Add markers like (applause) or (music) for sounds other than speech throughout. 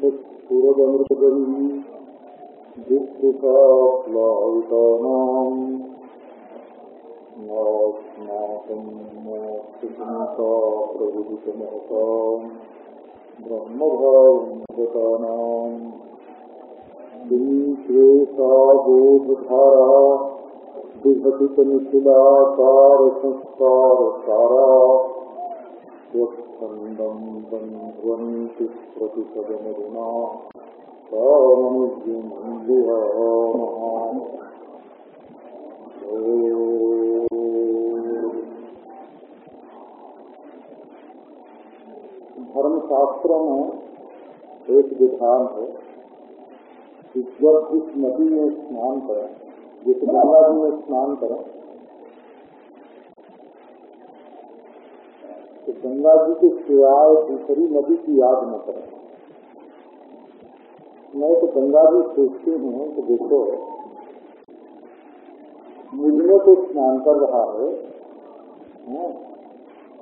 सुरदमृतगरी विकृताप्लावितानाम् नास्माकं मोक्षचिन्ता प्रविदितमहताम् ब्रह्मभावं गतानाम् विभटितनिखिलाकार बन्ध्वन्ति प्रतिपदमरुणा धर्मशास्त्रों में एक विधान है कि जब इस नदी में स्नान करें, जिस गंगा जी में स्नान करें गंगा जी के सिवाय दूसरी नदी की याद न करें। मैं तो गंगा जी सोचती हूँ तो देखो, मुझमें तो स्नान कर रहा है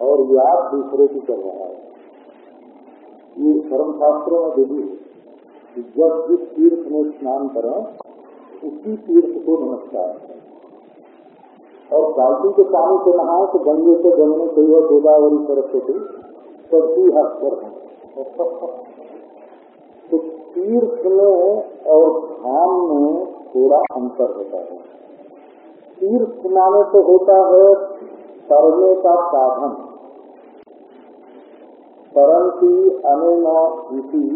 और याद दूसरे की कर रहा है। ये धर्मशास्त्रों में कि जब जिस तीर्थ में स्नान करें, उसी तीर्थ को नमस्कार करें। और बाल्टी के पानी से नहाए तो गंगे से गंगे से गोदावरी सरस्वती सबकी है। (laughs) तो तीर्थ में और धाम में थोड़ा अंतर होता है। तीर्थ माने तो होता है तरने का साधन। परंतु अनेना इसी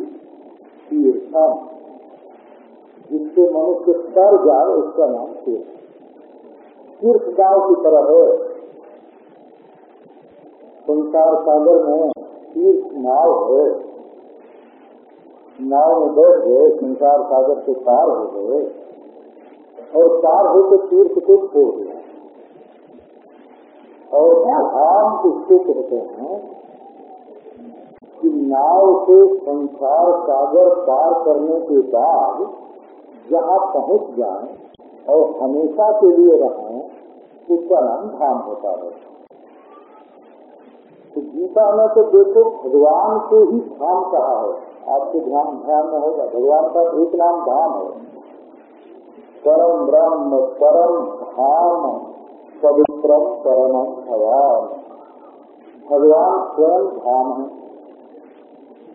तीर्थम। जिससे मनुष्य तर जाए, उसका नाम तीर्थ। तीर्थ गाँव की तरह है। संसार सागर में तीर्थ नाव है। नाव में बैठ गए, संसार सागर से पार हो गए। और पार होकर तीर्थ को छोड़ दिया। और धाम किसको कहते हैं कि नाव से संसार सागर पार करने के बाद जहाँ पहुँच जाए और हमेशा के लिए रहें उसका नाम धाम होता है। तो गीता में तो देखो, भगवान को ही धाम कहा है। आपके ध्यान ध्यान में होगा, भगवान का एक नाम धाम है। परम ब्रह्म, परम धाम, पवित्रम परम भगवान भगवान स्वयं धाम है।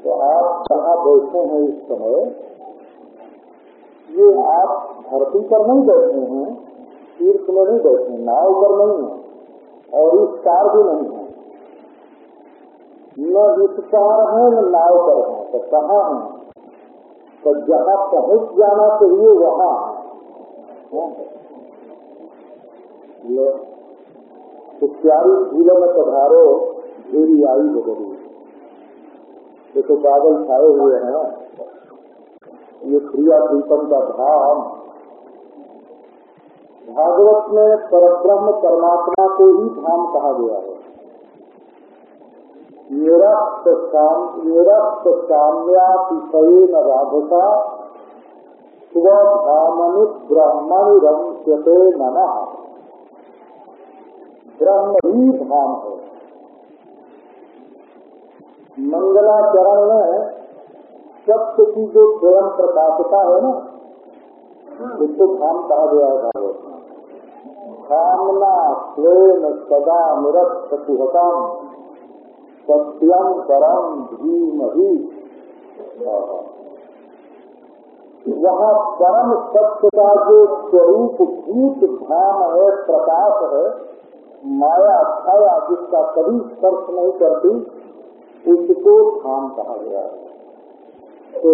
तो आप कहा बैठे हैं इस समय? ये आप धरती पर नहीं बैठे हैं। तीर्थ में नहीं बैठे, नाव पर नहीं है और इस कार भी नहीं है। न इस कार है, न नाव पर है तो कहाँ है? तो जहाँ पहुँच जाना चाहिए, वहाँ तो प्यारी झीलों में पधारो देरी आई बदली देखो बादल छाए हुए हैं। ये प्रिया प्रीतम का धाम। भागवत में परब्रह्म परमात्मा को ही धाम कहा गया है। निरस्तकाम्यातिशय न राधसा ब्रह्मणि रमते मन ब्रह्म ही धाम है। मंगलाचरण में सत्य की जो स्वयं प्रकाशता है ना, उसको धाम कहा गया है भागवत धामना स्वयं सदा निरस्त कुहतम सत्यम परम भीम ही वहाँ परम सत्य का जो स्वरूप भूत धाम है, प्रकाश है, माया छाया जिसका कभी स्पर्श नहीं करती, उसको धाम कहा गया है। तो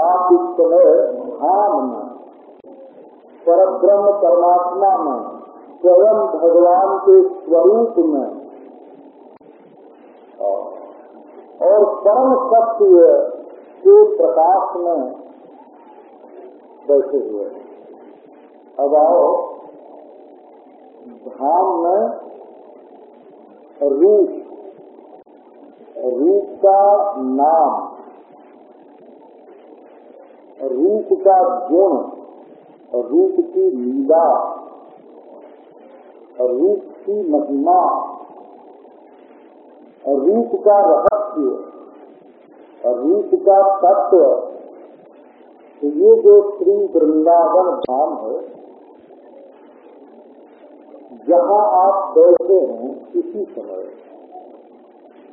आप इस समय धाम में परब्रह्म परमात्मा में, स्वयं भगवान के स्वरूप में। और परम सत्य के प्रकाश में बैठे हुए अब आओ धाम में रूप रूप का नाम, रूप का गुण रूप की लीला रूप की महिमा रूप का रहस्य रूप का तत्व। तो ये जो श्री वृंदावन धाम है, जहाँ आप बैठे हैं इसी समय,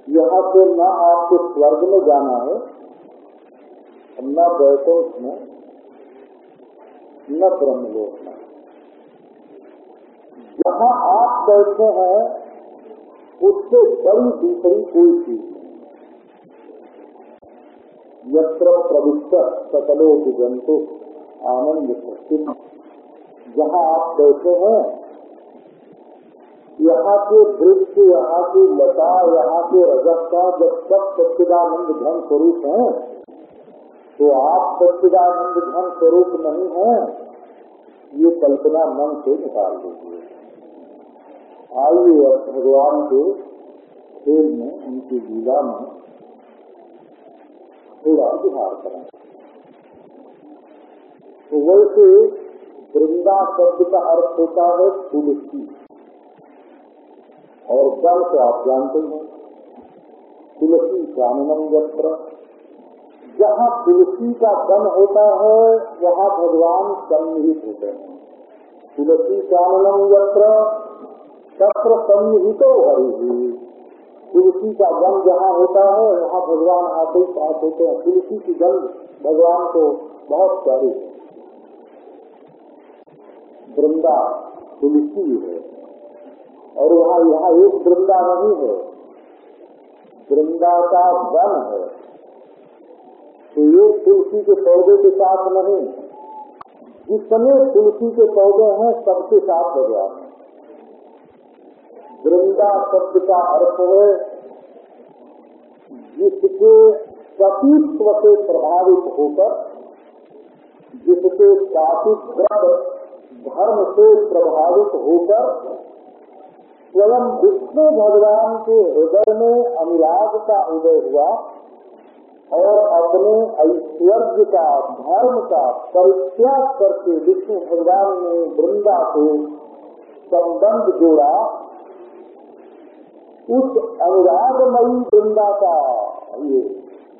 यहाँ से न आपको स्वर्ग में जाना है न बैठों में न ब्रह्मलोक में जहाँ आप बैठे हैं, उससे बड़ी दूसरी कोई चीज़ नहीं। यत्र प्रविष्ट सकलो की जंतु आनंद स्थित जहाँ आप बैठे हैं, यहाँ के वृक्ष, यहाँ की लता, यहाँ के रजस्ता, जब सब सच्चिदानंद धन स्वरूप है तो आप सच्चिदानंद धन स्वरूप नहीं हैं। ये कल्पना मन से निकाल दीजिए आइए अब भगवान के खेल में, उनकी लीला में थोड़ा विहार करें। तो वैसे वृंदा शब्द का अर्थ होता है तुलसी। और वन को आप जानते हैं। तुलसी काननम यत्र। जहाँ तुलसी का वन होता है, वहाँ भगवान सन्निहित होते हैं। तुलसी काननम यत्र, तत्र सन्निहित हरि। तुलसी का वन जहाँ होता है, वहाँ भगवान आते पास होते हैं। तुलसी की गंध भगवान को बहुत प्यारी वृंदा तुलसी है। और वहाँ यहाँ एक वृंदा नहीं है। वृंदा का वन है। एक तुलसी के पौधे के साथ नहीं। जितने तुलसी के पौधे हैं, सबके साथ है वृंदा शब्द का अर्थ है, जिसके सतीत्व से प्रभावित होकर, जिसके द्रव धर्म से प्रभावित होकर, स्वयं विष्णु भगवान के हृदय में अनुराग का उदय हुआ। और अपने ऐश्वर्य का, धर्म का परित्याग करके विष्णु भगवान ने वृंदा को संबंध जोड़ा। उस अनुरागमयी वृंदा का, ये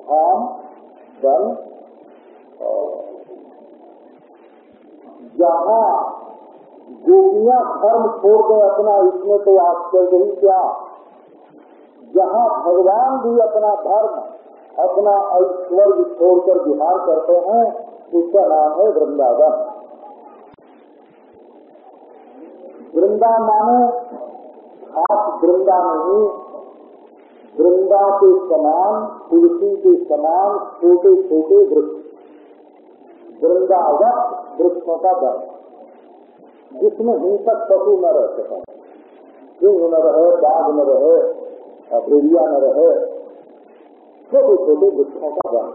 धाम, वन जहाँ गोपियाँ धर्म छोड़ गए अपना इसमें तो आश्चर्य ही क्या? जहाँ भगवान भी अपना धर्म अपना ऐश्वर्य छोड़कर विहार करते हैं, उसका नाम है वृंदावन। वृंदा माने खास वृंदा नहीं, वृंदा के समान, तुलसी के समान छोटे छोटे वृक्ष। वृंदावत वृक्षों का दर्श जिसमें हिंसक पशु न रह सके। सिंह न रहे, बाघ न रहे भेड़िया न रहे छोटे छोटे वृक्षों का वन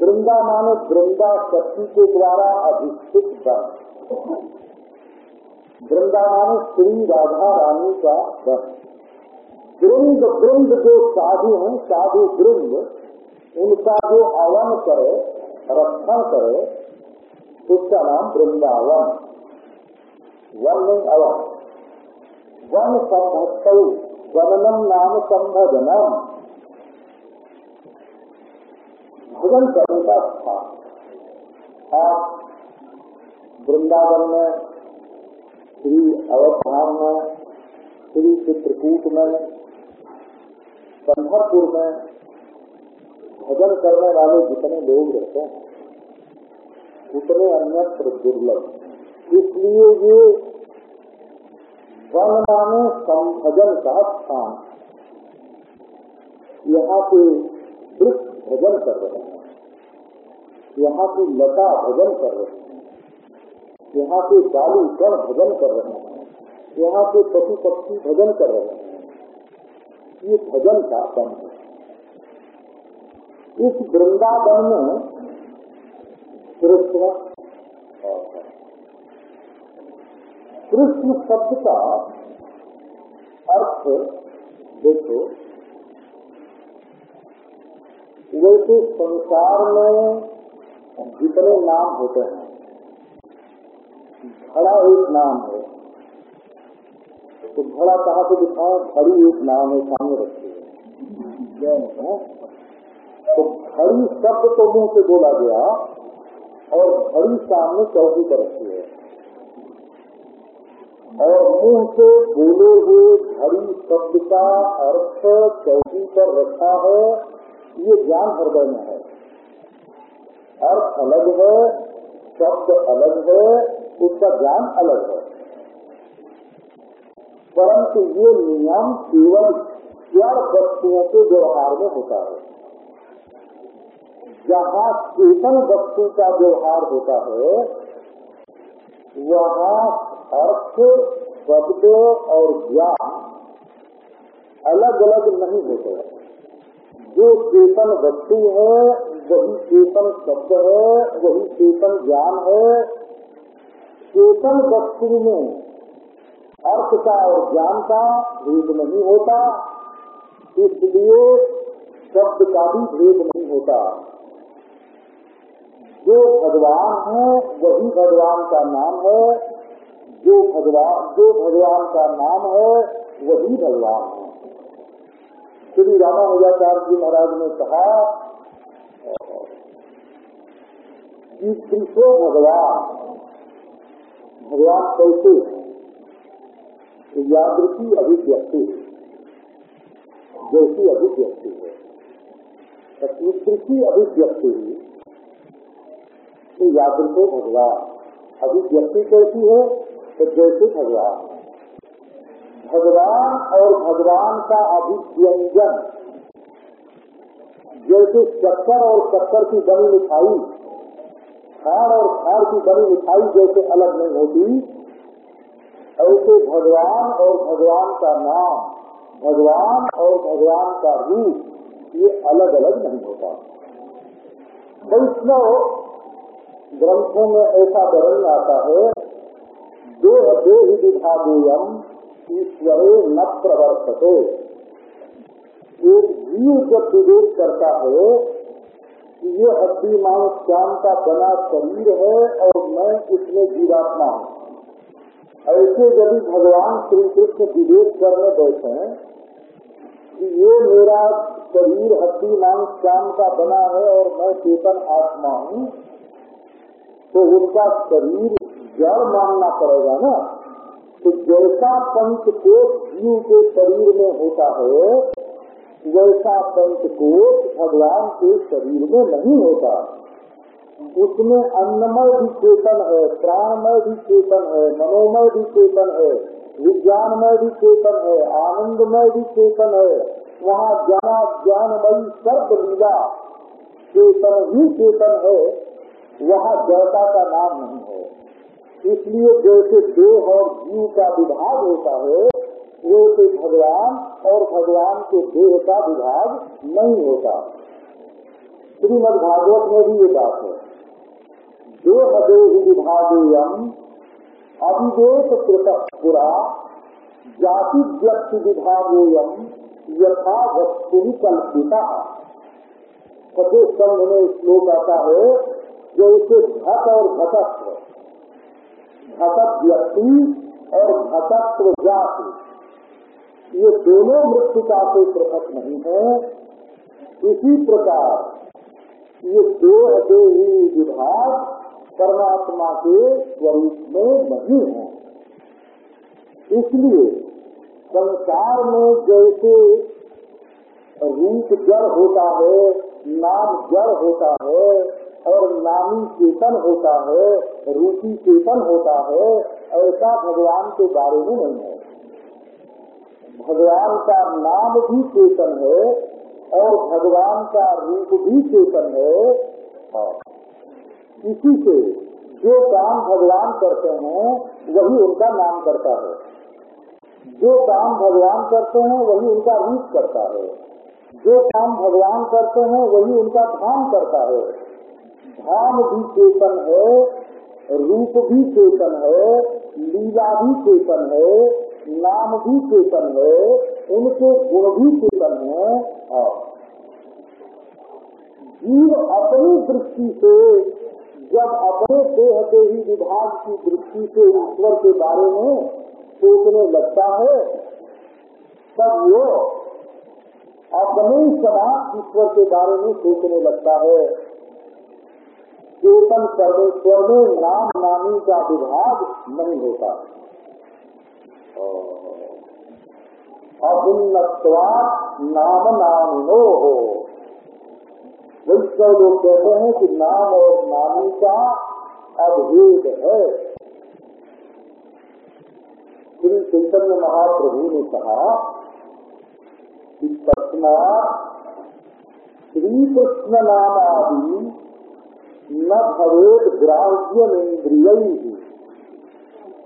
वृंदा माने वृंदा शक्ति के द्वारा अधिष्ठित वन वृंदा माने श्री राधा रानी का वन वृंद वृंद जो साधु हैं, साधु वृंद, उनका जो आवन करे, रक्षण करे, उसका नाम वृंदावन। वन नहीं अवन वन संभक्त वननम नाम संभजनम। भजन करने का स्थान। आप वृंदावन में, श्री अवधाम में, श्री चित्रकूट में, पंढरपुर में भजन करने वाले जितने लोग रहते हैं, उतने अन्यत्र दुर्लभ। इसलिए ये वन माने संभजन का स्थान। यहाँ के वृक्ष भजन कर रहे हैं। यहाँ की लता भजन कर रहे हैं। यहाँ के बालू गण भजन कर रहे हैं। यहाँ के पशु पक्षी भजन कर रहे हैं। ये भजन का वन है। इस वृंदावन में कृष्ण कृष्ण शब्द का अर्थ देखो, वैसे संसार में जितने नाम होते हैं घड़ा एक नाम है। तो घड़ा कहाँ से दिखाओ घड़ी एक नाम है, सामने रखी है। तो घड़ी शब्द तो मुँह से बोला गया, और घड़ी सामने चौकी पर रखी है। और मुँह से बोले हुए घड़ी शब्द का अर्थ चौकी पर रखा है, ये ज्ञान हृदय में है। अर्थ अलग है, शब्द अलग है, उसका ज्ञान अलग है। परंतु ये नियम केवल जड़ वस्तुओं के व्यवहार में होता है? जहाँ चेतन वस्तु का व्यवहार होता है, वहाँ अर्थ, शब्द और ज्ञान अलग अलग नहीं होते। जो चेतन वस्तु है वही चेतन शब्द है, वही चेतन ज्ञान है। चेतन वस्तु में अर्थ का और ज्ञान का भेद नहीं होता, इसलिए शब्द का भी भेद नहीं होता। जो भगवान है, वही भगवान का नाम है। जो भगवान जो भगवान का नाम है, वही भगवान है। श्री रामानुजाचार्य जी महाराज ने कहा कृष्णो भगवान भगवान कैसे है यादृति अभिव्यक्ति जैसी अभिव्यक्ति है कृषि अभिव्यक्ति तो यादृतो भगवान अभिव्यक्ति कैसी है तो जैसे भगवान भगवान और भगवान का अभिव्यंजन जैसे शक्कर और शक्कर की बनी मिठाई खाड़ और खाड़ की बनी मिठाई जैसे अलग नहीं होती। ऐसे भगवान और भगवान का नाम, भगवान और भगवान का रूप, ये अलग अलग नहीं होता। वैष्णव ग्रंथों में ऐसा वर्णन आता है, देह देह विभागोयम ईश्वरे न प्रवर्तते। एक जीव जब विवेक करता है कि ये हड्डी मांस श्याम का बना शरीर है और मैं इसमें जीवात्मा हूँ। ऐसे यदि भगवान श्री कृष्ण विवेक करने बैठे कि ये मेरा शरीर हड्डी मांस श्याम का बना है और मैं चेतन आत्मा हूँ तो उनका शरीर जड़ मानना पड़ेगा ना? तो जैसा पंचकोश जीव के शरीर में होता है वैसा पंचकोश भगवान के शरीर में नहीं होता। उसमें अन्नमय भी चेतन है, प्राणमय भी चेतन है, मनोमय भी चेतन है, विज्ञानमय भी चेतन है, आनंदमय भी चेतन है। वहाँ ज्ञाना ज्ञानमयी सर्व लीला चेतन ही चेतन है, वहाँ जड़ता का नाम नहीं है। इसलिए जैसे देह और जीव का विभाग होता है वैसे भगवान और भगवान के देह का विभाग नहीं होता। श्रीमद भागवत में भी ये बात है। देह देह विभागेयम अविवेक कृत पुरा जाति व्यक्ति विभागेयम यथा वस्तु कल्पिता। फतेह स्तंभ में श्लोक आता है जैसे घट और घटस्व घटक व्यक्ति और घटत्व जाति ये दोनों मृत्युता से पृथक नहीं है। इसी प्रकार ये दो देह देही विभाग परमात्मा के स्वरूप में नहीं है। इसलिए संसार में जैसे रूप जड़ होता है, नाम जड़ होता है, और नामी चेतन होता है, रूपी चेतन होता है, ऐसा भगवान के बारे में नहीं है। भगवान का नाम भी चेतन है और भगवान का रूप भी चेतन है। इसी से जो काम भगवान करते हैं, वही उनका नाम करता है। जो काम भगवान करते हैं, वही उनका रूप करता है। जो काम भगवान करते हैं, वही उनका धाम करता है। धाम भी चेतन है, रूप भी चेतन है, लीला भी चेतन है नाम भी चेतन है, उनके गुण भी चेतन है जीव अपनी दृष्टि से, जब अपने देह देही विभाग की दृष्टि से ईश्वर के बारे में सोचने लगता है, तब वो अपने समान ईश्वर के बारे में सोचने लगता है। चेतन परमेश्वर में नाम नामी का विभाग नहीं होता। अभिन्नवाद नाम नामिनो हो। वैष्णव लोग कहते हैं कि नाम और नामी का अभेद है। श्री चैतन्य महाप्रभु ने कहा कि तस्मात श्री कृष्ण नाम आदि न भवेद ग्राह्य इंद्रिय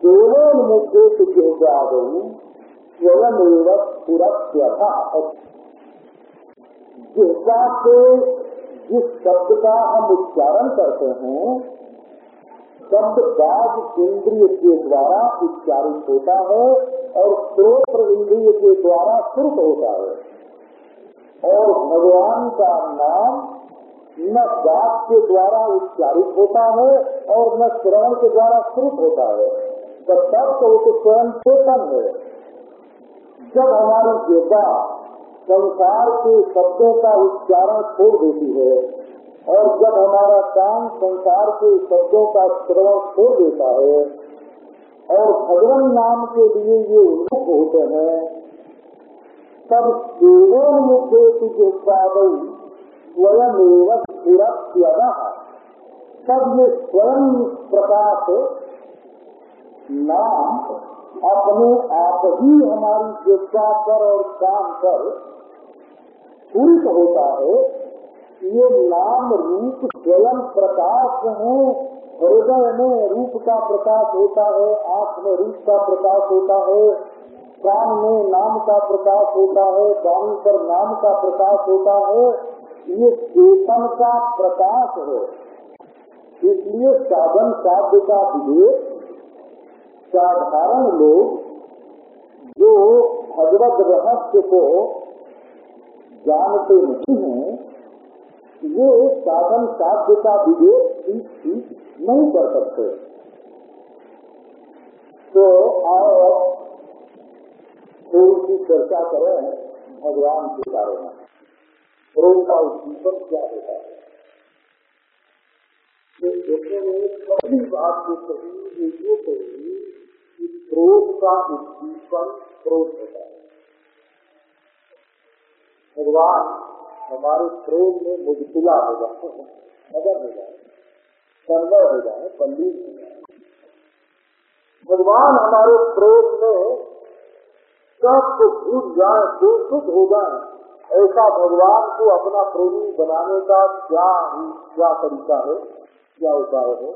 केवल मुद्दे से जो जागऊ स्वयं पुरस्यथा जिसका से जिस शब्द का हम उच्चारण करते हैं, शब्द बाघ इंद्रिय के द्वारा उच्चारित होता है और श्रोत्र इंद्रिय के द्वारा श्रुत होता है। और भगवान का नाम न बाघ के द्वारा उच्चारित होता है और न श्रवण के द्वारा श्रुत होता है। तब तो तो स्वयं चेतन है। जब हमारी चेता संसार के शब्दों का उच्चारण छोड़ देती है और जब हमारा काम संसार के शब्दों का श्रवण छोड़ देता है और भगवान नाम के लिए ये उन्मुख होते हैं, तब केवल मुखे तुझे स्वयं एवं पूरा तब ये स्वयं प्रकाश नाम अपने आप ही हमारी चेष्टा पर और काम पर पूरित होता है ये नाम रूप स्वयं प्रकाश है, हृदय में रूप का प्रकाश होता है, आँख में रूप का प्रकाश होता है, कान में नाम का प्रकाश होता है वाणी पर नाम का प्रकाश होता है, ये चेतन का प्रकाश है। इसलिए साधन साध्य का विवेक साधारण लोग जो भगवत रहस्य को जानते नहीं हैं ये साधन साध्य का विवेक ठीक ठीक नहीं कर सकते। तो आओ थोड़ी सी चर्चा करें भगवान के बारे में। रोग का उद्दीपन क्या होता है? पहली बात जो कही ये कही क्रोध का उद्दीपन क्रोध होता है। भगवान हमारे क्रोध में मुबतला हो जाते हैं मदद हो जाए सर्वर हो जाए पल्ली हो जाए। भगवान हमारे क्रोध में सबको भूल जाए दूषित हो जाए ऐसा भगवान को अपना प्रेमी बनाने का क्या क्या तरीका है, क्या उपाय है?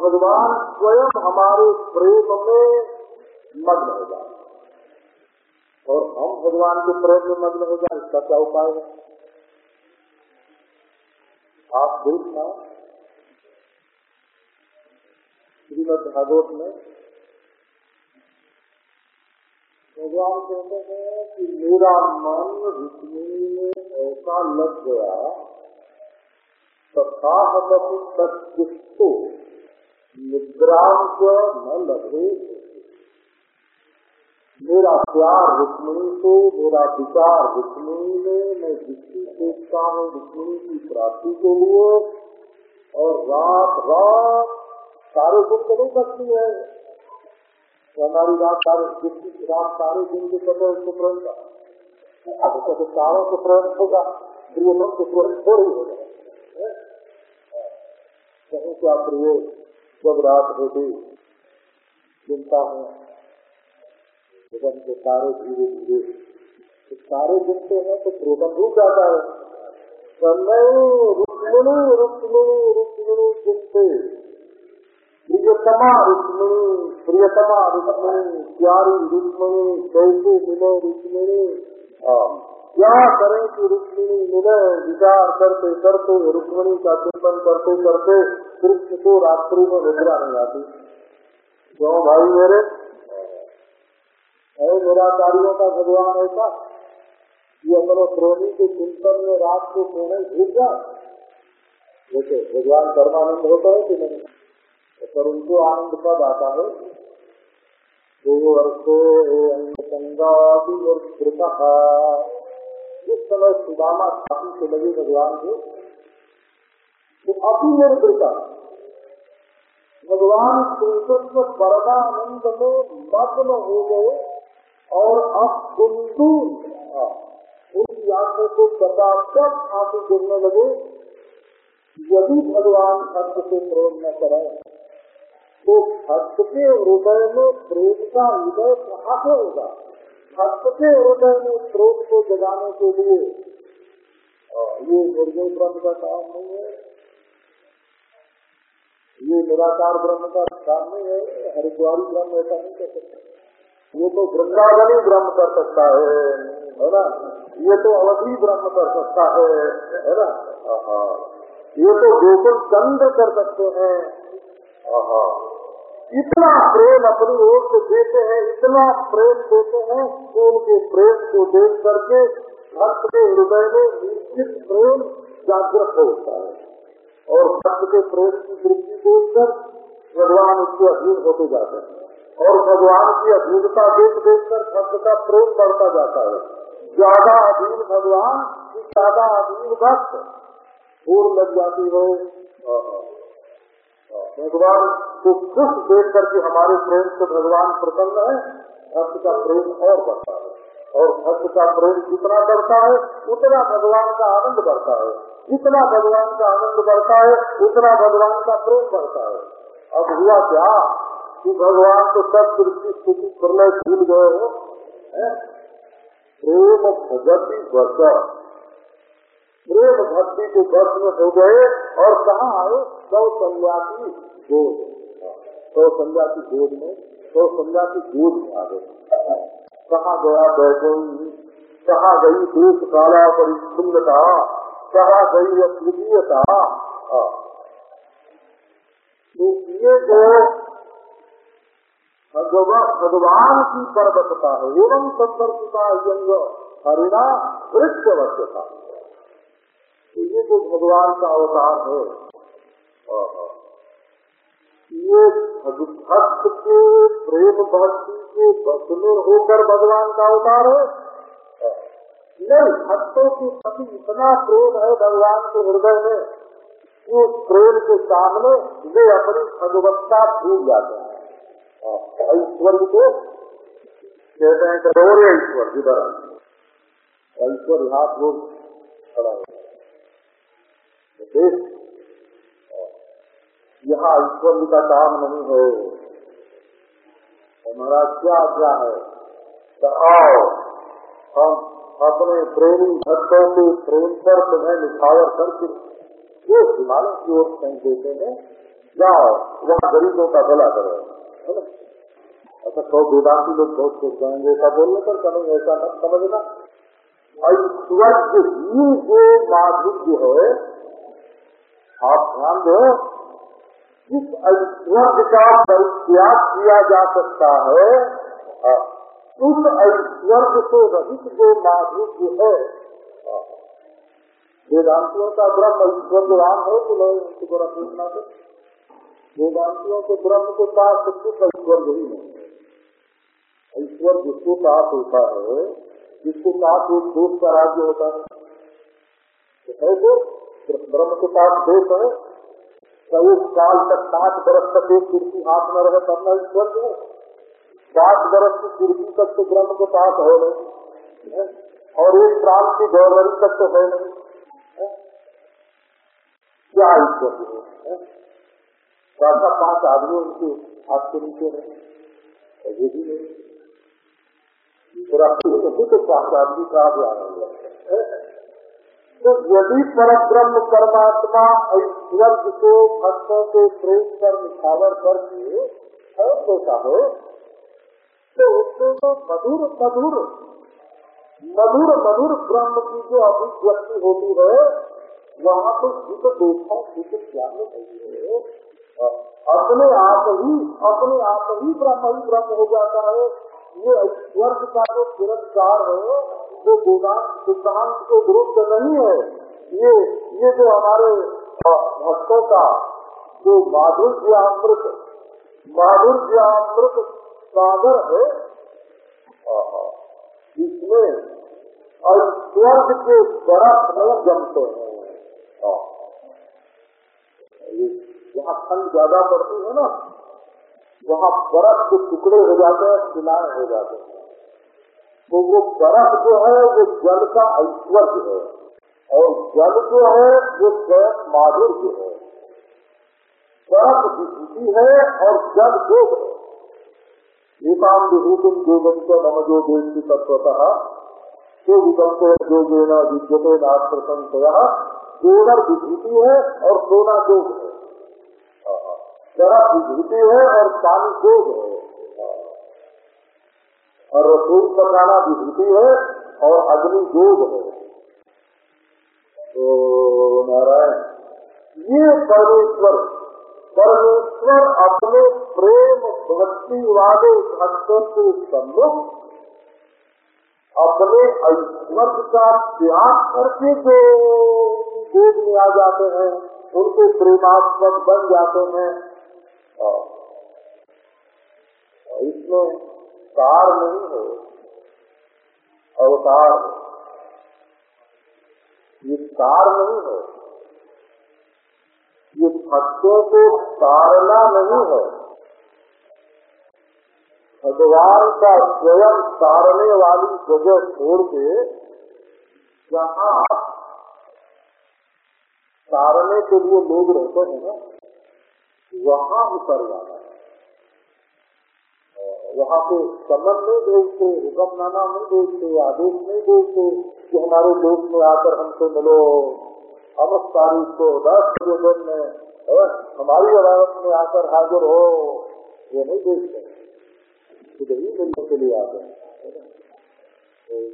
भगवान स्वयं हमारे प्रेम में मग्न हो जाए। और हम भगवान के प्रेम में मग्न हो जाए, इसका क्या उपाय है? आप देखना श्रीमद भागवत में भगवान कहते हैं कि मेरा मन रुक्मिणी में ऐसा लग गया तथा सत्युष्टो निद्रांक न लगे मेरा प्यार रुक्मिणी को मेरा विचार रुक्मिणी में, मैं जिसकी सोचता हूँ रुक्मिणी की प्राप्ति के लिए और रात रात सारे दिन तो नहीं सकती है। हमारी रात सारे जिसकी रात सारे दिन के पता उसको प्रेम का अब तो सारों को प्रेम होगा प्रियतम को प्रेम थोड़ी होगा। कहीं क्या प्रिय जब रात होती चिंता में भगवान के तारे धीरे धीरे। तो तारे गिनते हैं तो क्रोधन रुक जाता है। प्रियतमा प्यारी रुक्मिणी कैसे मिले रुक्मिणी। क्या करें कि रुक्मिणी मिले, विचार करते करते, रुक्मिणी का चिंतन करते करते कृष्ण को रात्रि में निद्रा नहीं आती क्यों भाई मेरे है निराकारियों का भगवान ऐसा, ये अपने प्रेमी के चिंतन में रात को सोने भूल जाए। देखो भगवान परमानंद होता है कि नहीं? तो पर उनको आनंद पद आता है? दो वर्षो अंग संगा समय सुदामा छाती से लगे भगवान के तो अभी मेरे बेटा भगवान कृष्ण परमानंद में मग्न हो गए और अब कुंदू उनकी आँखों को कटाक्षक आँसू गिरने लगे। यदि भगवान भक्त से प्रेम न करें तो भक्त के हृदय में प्रेम का हृदय कहाँ होगा भक्त हृदय में प्रेम को जगाने के लिए ये निर्गुण ब्रह्म का काम नहीं है। ये निराकार ब्रह्म का काम नहीं है, हरिद्वारी ब्रह्म ऐसा नहीं कर सकता। ये तो वृंदावनी ब्रह्म कर सकता है है ना? ये तो अवधि ब्रह्म कर सकता है है ना? ये तो गोकुल चंद्र कर सकते हैं। इतना प्रेम अपनी ओर से देते हैं, इतना प्रेम देते हैं कि उनके प्रेम को देख करके भक्त के हृदय में निश्चित प्रेम जागृत होता है। और भक्त के प्रेम की वृद्धि देखकर भगवान उसके अधीन होते जाते हैं। और भगवान की अधीनता देख देख कर भक्त का प्रेम बढ़ता जाता है। ज़्यादा अधीन भगवान की ज़्यादा अधीन भक्त और लग जाती है। भगवान को खुश देख करके हमारे प्रेम से भगवान प्रसन्न है, भक्त का प्रेम और बढ़ता है। और भक्त का प्रेम जितना बढ़ता है, उतना भगवान का आनंद बढ़ता है। जितना भगवान का आनंद बढ़ता है, उतना भगवान का प्रेम बढ़ता है। अब हुआ क्या कि भगवान तो सब सृष्टि स्थिति प्रलय भूल गए हो प्रेम भगति बचा प्रेम भक्ति के बस में हो गए और कहा आए? सौ गोद सौ संज्ञा की गोद में, सौ संज्ञा की गोद में आ गए। कहा गया बैठई कहा गई देश काला परिच्छिन्नता कहा गई अद्वितीयता तो ये जो भगवान की पर्वतता है, एवं संपर्कता यंग हरिणा वृक्षवत्यता तो ये जो भगवान का अवतार है। ये भक्त के प्रेम भक्ति के बस में होकर भगवान का अवतार है। नहीं, भक्तों के प्रति इतना प्रेम है भगवान के हृदय में उस प्रेम के सामने वे अपनी भगवत्ता भूल जाते हैं। ऐश्वर्य को कहते हैं करोड़ ईश्वर जिधर ऐश्वर्य हाथ लोग खड़ा हो देश यहाँ ऐश्वर्य का काम नहीं है। हमारा क्या क्या है? तो आओ, हम अपने प्रेमी भक्तों के प्रेम पर तुम्हें निछावर करके वो हिमालय की ओर कहीं देते हैं। जाओ, वहाँ गरीबों का भला करो, है अच्छा सौ वेदांति लोग बहुत कुछ कहेंगे ऐसा बोलने पर कहीं ऐसा मत समझना। ऐश्वर्य ही जो माधुर्य है, आप ध्यान दो जिस ऐश्वर्य का परित्याग किया जा सकता है उस ऐश्वर्य से रहित जो माधुर्य है वेदांतियों का ब्रह्म ऐश्वर्यवान है कि नहीं उनको बड़ा पूछना तो वेदांतियों के ब्रह्म के पास कुछ ऐश्वर्य ही नहीं है। ऐश्वर्य जिसको पास होता है, जिसको पास एक देश का राज्य होता है। तो ब्रह्म के पास दोष है एक साल तक पाँच बरस तक एक कुर्सी हाथ में रहे, तब न ऐश्वर्य है पाँच बरस की कुर्सी तक तो ब्रह्म के पास है नहीं और एक साल की गवर्नरी तक तो है नहीं क्या है ऐसा पाँच आदमी उनके हाथ के नीचे है ये भी नहीं। तो पाँच आदमी का है? तो यदि पर ब्रह्म परमात्मा ऐश्वर्य को, भक्तों के प्रेम पर निछावर करके है देता है तो उसमें तो मधुर मधुर मधुर मधुर ब्रह्म की जो अभिव्यक्ति होती है, वहाँ तो जिस देखा जिस ज्ञान नहीं है। अपने आप ही, अपने आप ही ब्रह्म ही ब्रह्म हो जाता है। ये ऐश्वर्य का जो पुरस्कार है जो सिद्धांत के विरुद्ध नहीं है। ये ये जो हमारे भक्तों का जो माधुर्य अमृत माधुर्य अमृत सागर है इसमें स्वर्ग के बर्फ़ में जमते हैं। जहाँ ठंड ज़्यादा पड़ती है ना, वहाँ बर्फ़ के टुकड़े हो जाते हैं सिलाए हो जाते हैं। तो वो बर्फ़ जो है, वो जल का ऐश्वर्य है। और जल जो है, वो स्वयं माधुर्य है। बर्फ़ विभूति है और जल योग है। एकाम विभूतिम योगम नम जो देश तत्वतः तो विकल्प जो देना विद्यते नास्त्र संशय सोनर विभूति है और सोना योग है। बर्फ़ विभूति है और पानी योग है। और रसोई पकाना विभूति है और अग्नि योग है। तो नारायण, ये परमेश्वर परमेश्वर अपने प्रेम भक्ति वाले भक्तों के सम्मुख अपने ऐश्वर्य का त्याग करके जो गोद में आ जाते हैं, उनके प्रेमास्पद बन जाते हैं। इसमें कार नहीं है, अवतार ये कार नहीं है, ये भक्तों को तारना नहीं है। भगवान का स्वयं तारने वाली जगह छोड़ के जहाँ तारने के लिए लोग रहते हैं वहाँ उतर जाना है। वहाँ पे समन नहीं भेजते हुक्मनामा नहीं भेजते आदेश नहीं भेजते कि हमारे देश में आकर हमसे मिलो। अमुक तारीख को दस दिन में हमारी अदालत में आकर हाजिर हो। ये नहीं देखते। ही मिलने के लिए आते हैं